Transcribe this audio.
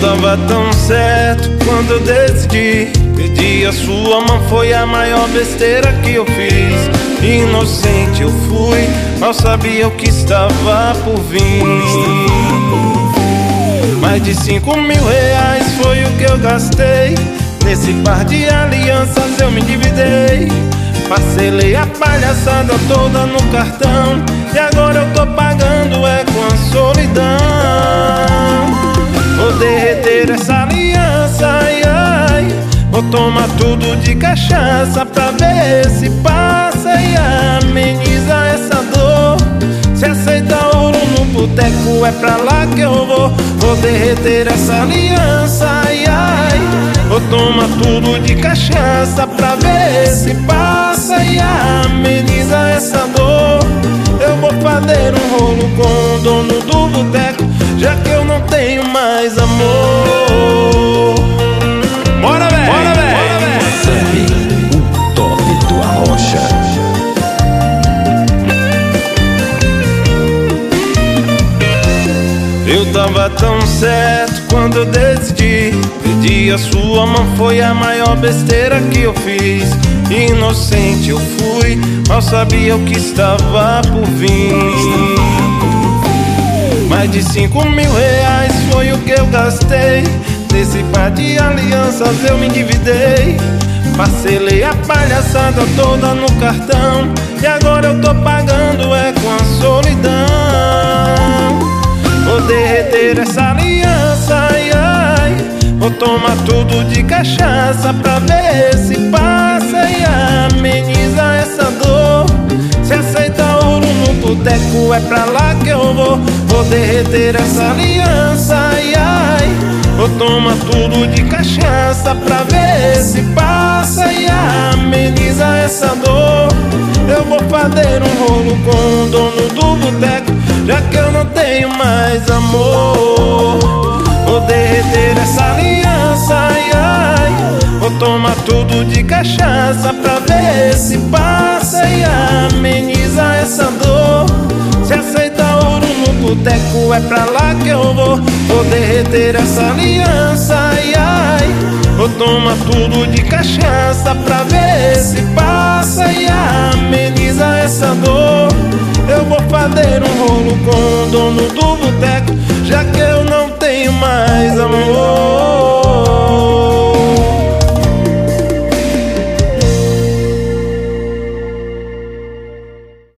tava tão certo quando eu decidi. Pedir a sua mão foi a maior besteira que eu fiz. Inocente eu fui, mal sabia o que estava por vir. Mais de cinco mil reais foi o que eu gastei. Nesse par de alianças eu me endividei. Parcelei a palhaçada toda no cartão. E agora eu tô pagando Vou tomar tudo de cachaça pra ver se passa e ameniza essa dor. Se aceita ouro no boteco é pra lá que eu vou. Vou derreter essa aliança, ai ai. Vou tomar tudo de cachaça pra ver se passa e ameniza essa dor. Eu vou fazer um rolo com o dono do boteco Já que eu não tenho mais amor Eu tava tão certo quando eu decidi. Pedir a sua mão foi a maior besteira que eu fiz. Inocente eu fui, mal sabia o que estava por vir. Mais de cinco mil reais foi o que eu gastei. Nesse par de alianças eu me endividei. Parcelei a palhaçada toda no cartão. E agora eu tô pagando é com a solidão essa aliança, ai ai. Vou tomar tudo de cachaça pra ver se passa e ameniza essa dor. Se aceita ouro no boteco é pra lá que eu vou. Vou derreter essa aliança, ai ai. Vou tomar tudo de cachaça pra ver se passa e ameniza essa dor. Eu vou fazer um rolo com o dono do boteco não tenho mais amor. Vou derreter essa aliança, ai ai. Vou tomar tudo de cachaça pra ver se passa e ameniza essa dor. Se aceita ouro no boteco é pra lá que eu vou. Vou derreter essa aliança, ai ai. Vou tomar tudo de cachaça pra ver se passa e ameniza essa dor Eu vou fazer um rolo com o dono do